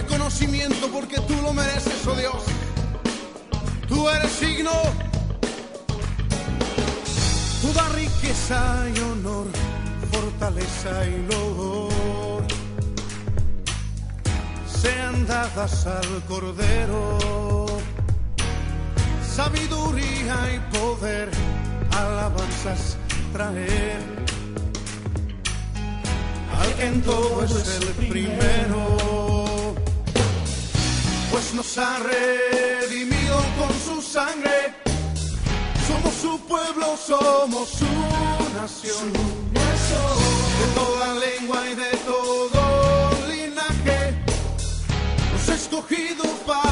reconocimiento porque tú lo mereces, oh Dios. Tú eres digno. Tú da riqueza y honor, fortaleza y loor. Sean dadas al Cordero sabiduría y poder, alabanzas traer. Al que en todo es el primero, nos ha redimido con su sangre. Somos su pueblo, somos su nación. De toda lengua y de todo linaje, nos ha escogido para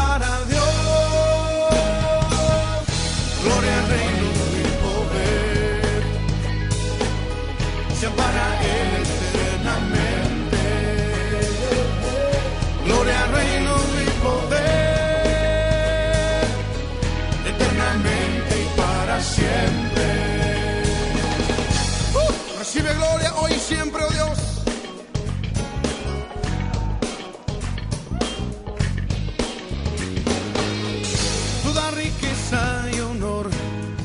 siempre. Uh, recibe gloria hoy y siempre, oh Dios. Toda riqueza y honor,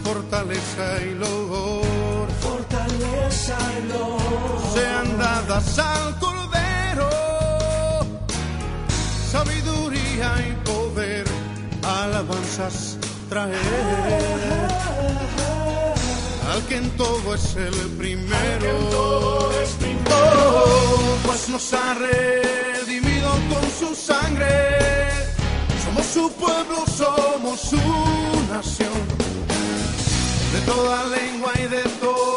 fortaleza y logor, Fortaleza y luz. sean dadas al Cordero. Sabiduría y poder, alabanzas traer. Al que en todo es el primero. Es primero. Pues nos ha redimido con su sangre. Somos su pueblo, somos su nación. De toda lengua y de todo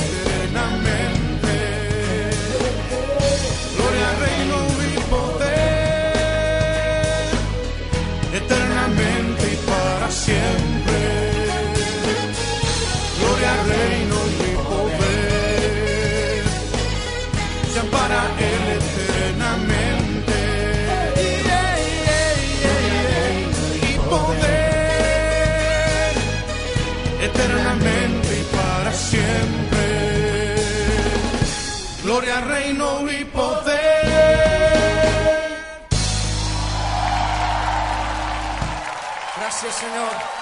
eternamente y para siempre. Gloria reino y poder. Gracias, Señor.